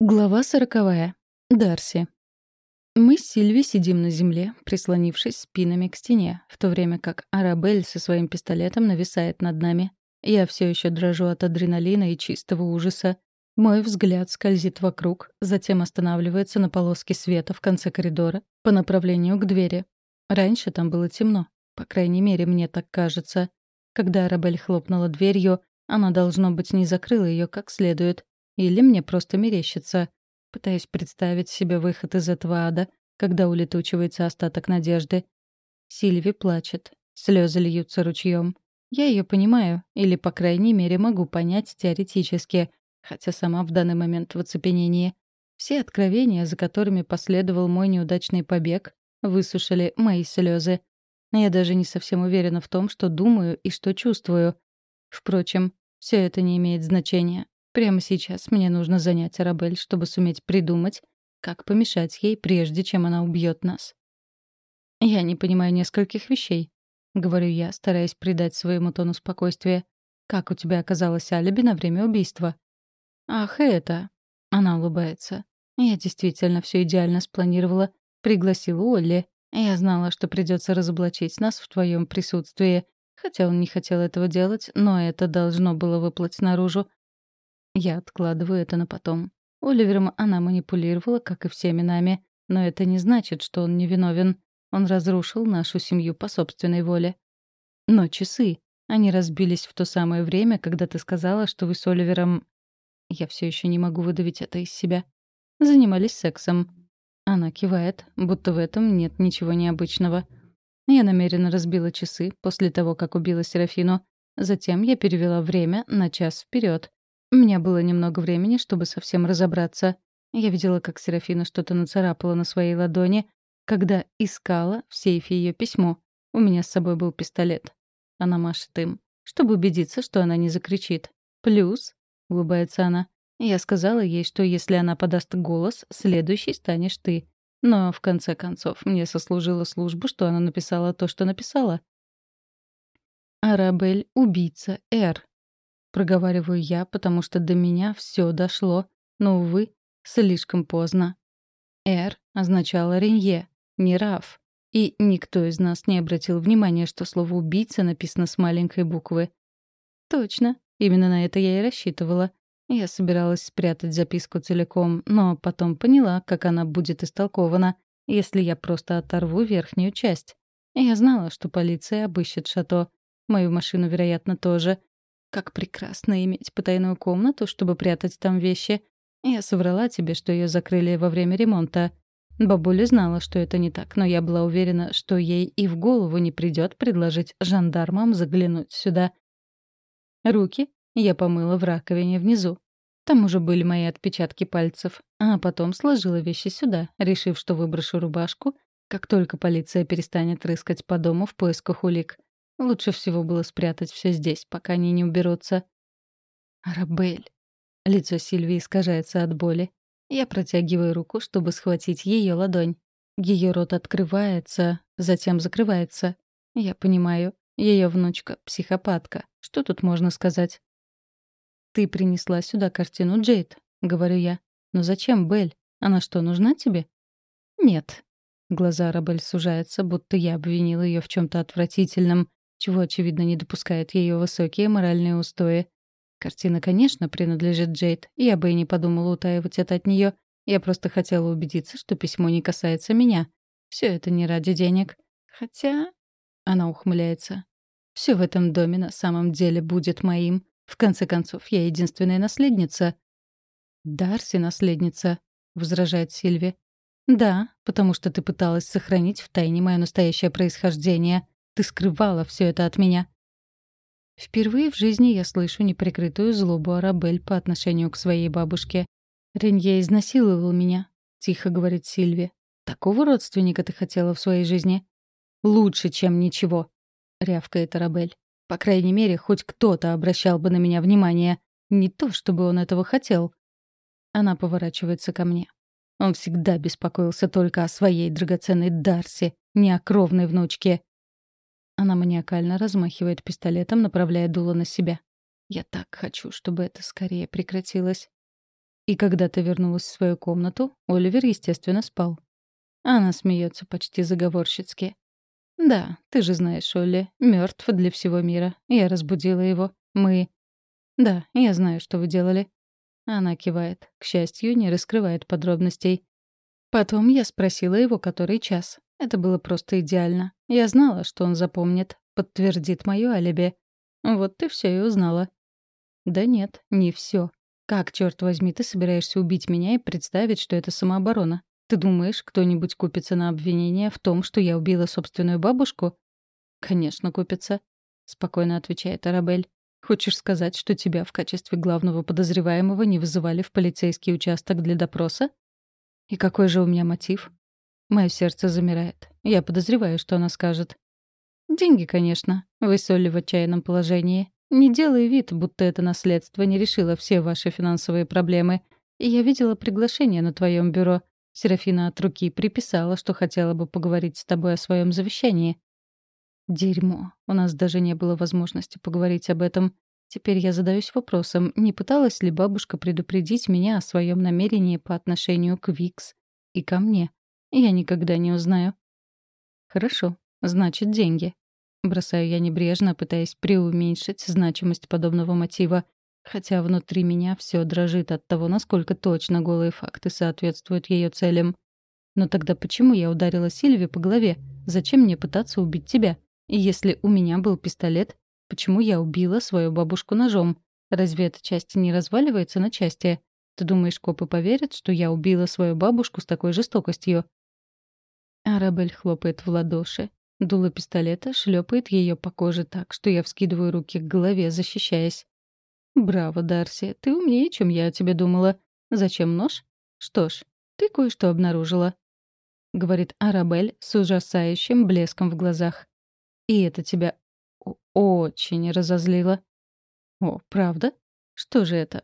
Глава сороковая. Дарси. Мы с Сильви сидим на земле, прислонившись спинами к стене, в то время как Арабель со своим пистолетом нависает над нами. Я все еще дрожу от адреналина и чистого ужаса. Мой взгляд скользит вокруг, затем останавливается на полоске света в конце коридора по направлению к двери. Раньше там было темно, по крайней мере, мне так кажется. Когда Арабель хлопнула дверью, она, должно быть, не закрыла ее как следует, или мне просто мерещится. Пытаюсь представить себе выход из этого ада, когда улетучивается остаток надежды. Сильви плачет. Слезы льются ручьем. Я ее понимаю, или, по крайней мере, могу понять теоретически, хотя сама в данный момент в оцепенении. Все откровения, за которыми последовал мой неудачный побег, высушили мои слезы. Я даже не совсем уверена в том, что думаю и что чувствую. Впрочем, все это не имеет значения. Прямо сейчас мне нужно занять Арабель, чтобы суметь придумать, как помешать ей, прежде чем она убьет нас. «Я не понимаю нескольких вещей», — говорю я, стараясь придать своему тону спокойствие. «Как у тебя оказалось алиби на время убийства?» «Ах, это...» — она улыбается. «Я действительно все идеально спланировала. Пригласила Олли. Я знала, что придется разоблачить нас в твоем присутствии. Хотя он не хотел этого делать, но это должно было выплыть наружу. Я откладываю это на потом. Оливером она манипулировала, как и всеми нами. Но это не значит, что он невиновен. Он разрушил нашу семью по собственной воле. Но часы. Они разбились в то самое время, когда ты сказала, что вы с Оливером... Я все еще не могу выдавить это из себя. Занимались сексом. Она кивает, будто в этом нет ничего необычного. Я намеренно разбила часы после того, как убила Серафину. Затем я перевела время на час вперед. Меня было немного времени, чтобы совсем разобраться. Я видела, как Серафина что-то нацарапала на своей ладони, когда искала в сейфе ее письмо. У меня с собой был пистолет. Она машет им, чтобы убедиться, что она не закричит. «Плюс», — улыбается она, — «я сказала ей, что если она подаст голос, следующий станешь ты. Но, в конце концов, мне сослужила службу, что она написала то, что написала». Арабель — убийца Р. Проговариваю я, потому что до меня все дошло, но, увы, слишком поздно. «Р» означало «Ренье», не «Раф». И никто из нас не обратил внимания, что слово «убийца» написано с маленькой буквы. Точно, именно на это я и рассчитывала. Я собиралась спрятать записку целиком, но потом поняла, как она будет истолкована, если я просто оторву верхнюю часть. Я знала, что полиция обыщет шато. Мою машину, вероятно, тоже. Как прекрасно иметь потайную комнату, чтобы прятать там вещи. Я соврала тебе, что ее закрыли во время ремонта. Бабуля знала, что это не так, но я была уверена, что ей и в голову не придет предложить жандармам заглянуть сюда. Руки я помыла в раковине внизу. Там уже были мои отпечатки пальцев, а потом сложила вещи сюда, решив, что выброшу рубашку, как только полиция перестанет рыскать по дому в поисках улик. Лучше всего было спрятать все здесь, пока они не уберутся. «Арабель». Лицо Сильвии искажается от боли. Я протягиваю руку, чтобы схватить ее ладонь. Ее рот открывается, затем закрывается. Я понимаю, ее внучка — психопатка. Что тут можно сказать? «Ты принесла сюда картину Джейд», — говорю я. «Но зачем, Белль? Она что, нужна тебе?» «Нет». Глаза Арабель сужаются, будто я обвинила ее в чем то отвратительном чего, очевидно, не допускают ее высокие моральные устои. Картина, конечно, принадлежит Джейд, я бы и не подумала утаивать это от нее. Я просто хотела убедиться, что письмо не касается меня. Все это не ради денег. Хотя... Она ухмыляется. Все в этом доме на самом деле будет моим. В конце концов, я единственная наследница. «Дарси наследница», — возражает Сильви. «Да, потому что ты пыталась сохранить в тайне мое настоящее происхождение. Ты скрывала все это от меня». Впервые в жизни я слышу неприкрытую злобу Арабель по отношению к своей бабушке. «Ренье изнасиловал меня», — тихо говорит Сильви. «Такого родственника ты хотела в своей жизни?» «Лучше, чем ничего», — рявкает Арабель. «По крайней мере, хоть кто-то обращал бы на меня внимание. Не то, чтобы он этого хотел». Она поворачивается ко мне. Он всегда беспокоился только о своей драгоценной Дарси, не о кровной внучке. Она маниакально размахивает пистолетом, направляя дуло на себя. Я так хочу, чтобы это скорее прекратилось. И когда ты вернулась в свою комнату, Оливер, естественно, спал. Она смеется почти заговорщицки. «Да, ты же знаешь, Олли, мертв для всего мира. Я разбудила его. Мы...» «Да, я знаю, что вы делали». Она кивает. К счастью, не раскрывает подробностей. Потом я спросила его, который час. Это было просто идеально. Я знала, что он запомнит, подтвердит моё алиби. Вот ты все и узнала. Да нет, не все. Как, черт возьми, ты собираешься убить меня и представить, что это самооборона? Ты думаешь, кто-нибудь купится на обвинение в том, что я убила собственную бабушку? Конечно, купится, спокойно отвечает Арабель. Хочешь сказать, что тебя в качестве главного подозреваемого не вызывали в полицейский участок для допроса? И какой же у меня мотив? Мое сердце замирает. Я подозреваю, что она скажет. Деньги, конечно. Вы с в отчаянном положении. Не делай вид, будто это наследство не решило все ваши финансовые проблемы. Я видела приглашение на твоем бюро. Серафина от руки приписала, что хотела бы поговорить с тобой о своем завещании. Дерьмо. У нас даже не было возможности поговорить об этом. Теперь я задаюсь вопросом, не пыталась ли бабушка предупредить меня о своем намерении по отношению к Викс и ко мне? Я никогда не узнаю. Хорошо, значит, деньги. Бросаю я небрежно, пытаясь преуменьшить значимость подобного мотива, хотя внутри меня все дрожит от того, насколько точно голые факты соответствуют ее целям. Но тогда почему я ударила Сильви по голове? Зачем мне пытаться убить тебя? И если у меня был пистолет, почему я убила свою бабушку ножом? Разве эта часть не разваливается на части? Ты думаешь, копы поверят, что я убила свою бабушку с такой жестокостью? Арабель хлопает в ладоши. Дуло пистолета шлепает ее по коже так, что я вскидываю руки к голове, защищаясь. «Браво, Дарси, ты умнее, чем я о тебе думала. Зачем нож? Что ж, ты кое-что обнаружила», — говорит Арабель с ужасающим блеском в глазах. «И это тебя очень разозлило». «О, правда? Что же это?»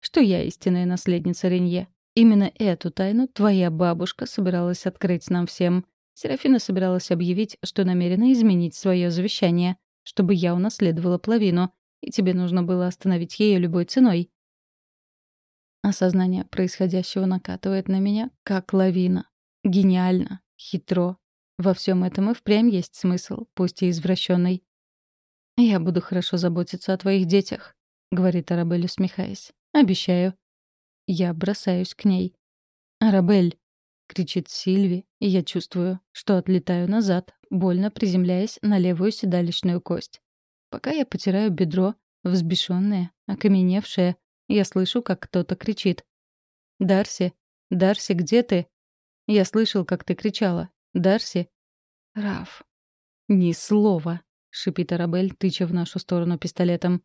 «Что я истинная наследница Ренье. Именно эту тайну твоя бабушка собиралась открыть нам всем. Серафина собиралась объявить, что намерена изменить свое завещание, чтобы я унаследовала половину, и тебе нужно было остановить ее любой ценой. Осознание происходящего накатывает на меня, как лавина. Гениально, хитро. Во всем этом и впрямь есть смысл, пусть и извращенный. «Я буду хорошо заботиться о твоих детях», — говорит Арабель, усмехаясь. «Обещаю». Я бросаюсь к ней. «Арабель, кричит Сильви, и я чувствую, что отлетаю назад, больно приземляясь на левую седалищную кость. Пока я потираю бедро, взбешенное, окаменевшее, я слышу, как кто-то кричит. «Дарси! Дарси, где ты?» Я слышал, как ты кричала. «Дарси!» «Раф!» «Ни слова!» — шипит Арабель, тыча в нашу сторону пистолетом.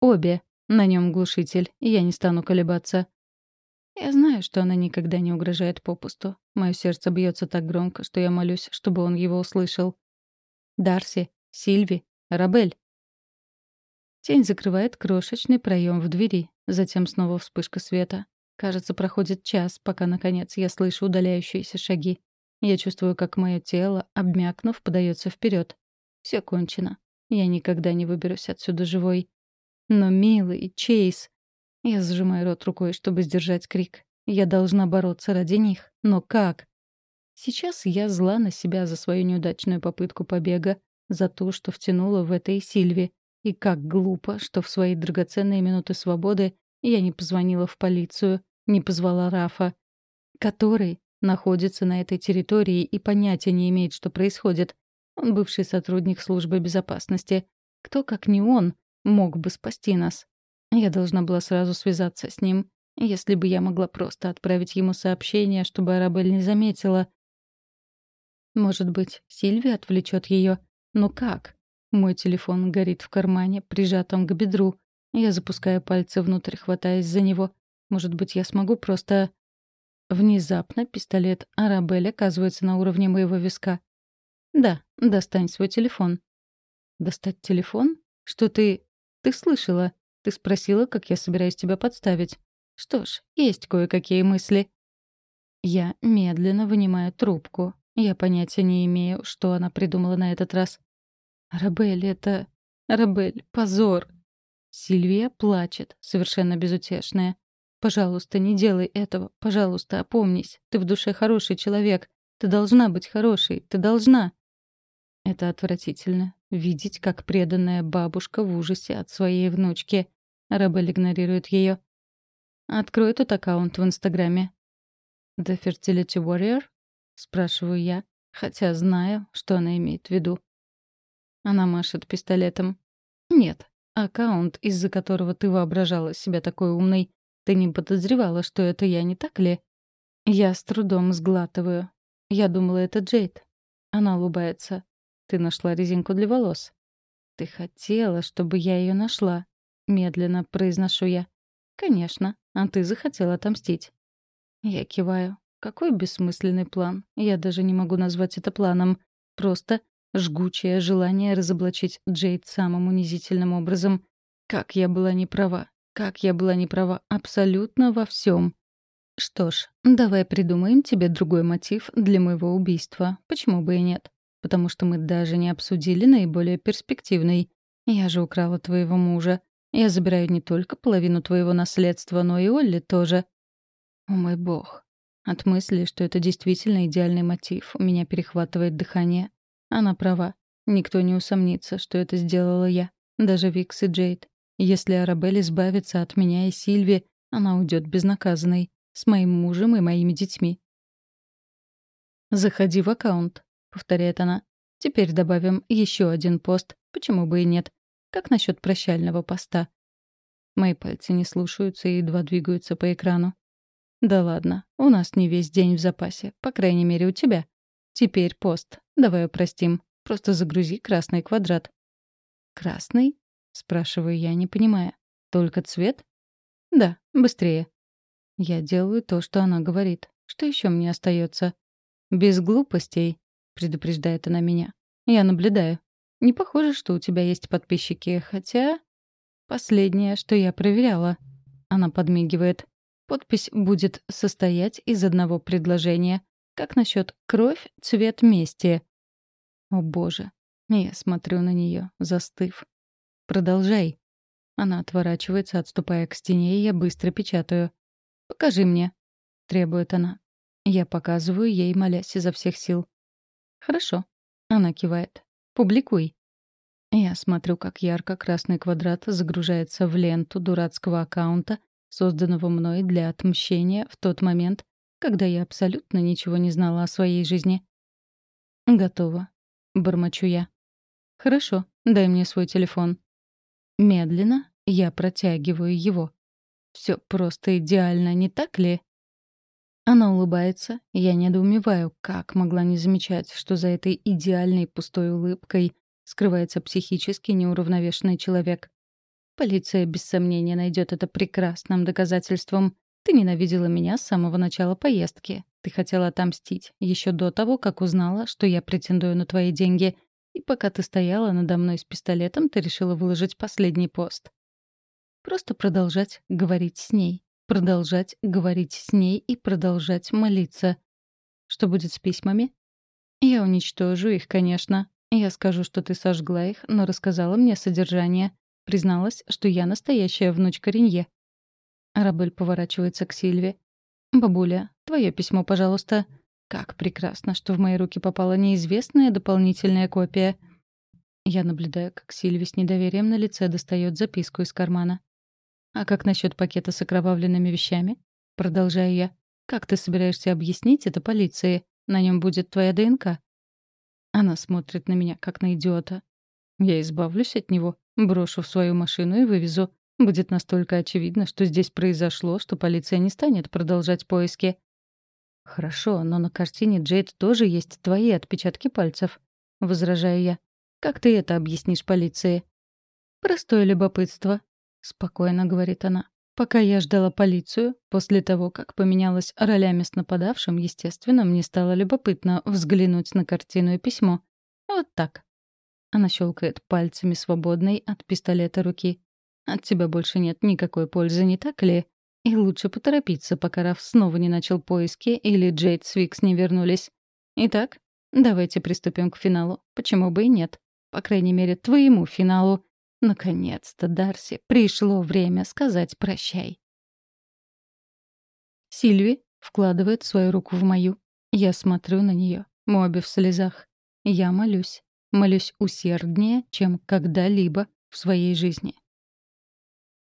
«Обе!» На нем глушитель, и я не стану колебаться. Я знаю, что она никогда не угрожает попусту. Мое сердце бьется так громко, что я молюсь, чтобы он его услышал. Дарси, Сильви, Рабель. Тень закрывает крошечный проем в двери, затем снова вспышка света. Кажется, проходит час, пока, наконец, я слышу удаляющиеся шаги. Я чувствую, как мое тело, обмякнув, подается вперед. Все кончено. Я никогда не выберусь отсюда живой. Но, милый Чейз, я сжимаю рот рукой, чтобы сдержать крик. Я должна бороться ради них. Но как? Сейчас я зла на себя за свою неудачную попытку побега, за то, что втянула в это и Сильви. И как глупо, что в свои драгоценные минуты свободы я не позвонила в полицию, не позвала Рафа, который находится на этой территории и понятия не имеет, что происходит. Он бывший сотрудник службы безопасности. Кто, как не он, мог бы спасти нас? Я должна была сразу связаться с ним. Если бы я могла просто отправить ему сообщение, чтобы Арабель не заметила. Может быть, Сильвия отвлечет ее. Но как? Мой телефон горит в кармане, прижатом к бедру. Я запускаю пальцы внутрь, хватаясь за него. Может быть, я смогу просто... Внезапно пистолет Арабель оказывается на уровне моего виска. «Да, достань свой телефон». «Достать телефон? Что ты... Ты слышала?» Ты спросила, как я собираюсь тебя подставить. Что ж, есть кое-какие мысли. Я медленно вынимаю трубку. Я понятия не имею, что она придумала на этот раз. Рабель, это... Рабель, позор. Сильвия плачет, совершенно безутешная. Пожалуйста, не делай этого. Пожалуйста, опомнись. Ты в душе хороший человек. Ты должна быть хорошей. Ты должна. Это отвратительно. Видеть, как преданная бабушка в ужасе от своей внучки. Рабель игнорирует ее. Открой тут аккаунт в Инстаграме. «The Fertility Warrior?» — спрашиваю я, хотя знаю, что она имеет в виду. Она машет пистолетом. «Нет, аккаунт, из-за которого ты воображала себя такой умной. Ты не подозревала, что это я, не так ли?» Я с трудом сглатываю. Я думала, это Джейд. Она улыбается. «Ты нашла резинку для волос?» «Ты хотела, чтобы я ее нашла», — медленно произношу я. «Конечно, а ты захотела отомстить». Я киваю. Какой бессмысленный план. Я даже не могу назвать это планом. Просто жгучее желание разоблачить Джейд самым унизительным образом. Как я была не права. Как я была не права абсолютно во всем. Что ж, давай придумаем тебе другой мотив для моего убийства. Почему бы и нет? Потому что мы даже не обсудили наиболее перспективный. Я же украла твоего мужа. Я забираю не только половину твоего наследства, но и Олли тоже. О мой бог. От мысли, что это действительно идеальный мотив, у меня перехватывает дыхание. Она права. Никто не усомнится, что это сделала я. Даже Викс и Джейд. Если Арабель избавится от меня и Сильви, она уйдет безнаказанной. С моим мужем и моими детьми. «Заходи в аккаунт», — повторяет она. «Теперь добавим еще один пост. Почему бы и нет? Как насчет прощального поста?» Мои пальцы не слушаются и едва двигаются по экрану. «Да ладно, у нас не весь день в запасе, по крайней мере, у тебя. Теперь пост. Давай упростим. Просто загрузи красный квадрат». «Красный?» — спрашиваю я, не понимая. «Только цвет?» «Да, быстрее». Я делаю то, что она говорит. Что еще мне остается? «Без глупостей», — предупреждает она меня. «Я наблюдаю. Не похоже, что у тебя есть подписчики, хотя...» «Последнее, что я проверяла». Она подмигивает. Подпись будет состоять из одного предложения. Как насчет «кровь, цвет мести»? О боже. Я смотрю на нее, застыв. Продолжай. Она отворачивается, отступая к стене, и я быстро печатаю. «Покажи мне», — требует она. Я показываю ей, молясь изо всех сил. «Хорошо». Она кивает. «Публикуй». Я смотрю, как ярко-красный квадрат загружается в ленту дурацкого аккаунта, созданного мной для отмщения в тот момент, когда я абсолютно ничего не знала о своей жизни. «Готово», — бормочу я. «Хорошо, дай мне свой телефон». Медленно я протягиваю его. Все просто идеально, не так ли? Она улыбается, и я недоумеваю, как могла не замечать, что за этой идеальной пустой улыбкой скрывается психически неуравновешенный человек. Полиция без сомнения найдет это прекрасным доказательством. Ты ненавидела меня с самого начала поездки. Ты хотела отомстить еще до того, как узнала, что я претендую на твои деньги. И пока ты стояла надо мной с пистолетом, ты решила выложить последний пост. Просто продолжать говорить с ней. Продолжать говорить с ней и продолжать молиться. Что будет с письмами? Я уничтожу их, конечно. Я скажу, что ты сожгла их, но рассказала мне содержание. Призналась, что я настоящая внучка Ренье. Арабель поворачивается к Сильве. «Бабуля, твое письмо, пожалуйста. Как прекрасно, что в мои руки попала неизвестная дополнительная копия». Я наблюдаю, как Сильви с недоверием на лице достает записку из кармана. «А как насчет пакета с окровавленными вещами?» Продолжаю я. «Как ты собираешься объяснить это полиции? На нем будет твоя ДНК». Она смотрит на меня, как на идиота. Я избавлюсь от него. Брошу в свою машину и вывезу. Будет настолько очевидно, что здесь произошло, что полиция не станет продолжать поиски. «Хорошо, но на картине Джейд тоже есть твои отпечатки пальцев», — возражаю я. «Как ты это объяснишь полиции?» «Простое любопытство», — спокойно говорит она. «Пока я ждала полицию, после того, как поменялась ролями с нападавшим, естественно, мне стало любопытно взглянуть на картину и письмо. Вот так. Она щелкает пальцами свободной от пистолета руки. «От тебя больше нет никакой пользы, не так ли? И лучше поторопиться, пока Раф снова не начал поиски или Джейд с Викс не вернулись. Итак, давайте приступим к финалу. Почему бы и нет? По крайней мере, твоему финалу. Наконец-то, Дарси, пришло время сказать прощай». Сильви вкладывает свою руку в мою. Я смотрю на нее. Мы в слезах. Я молюсь. Молюсь усерднее, чем когда-либо в своей жизни.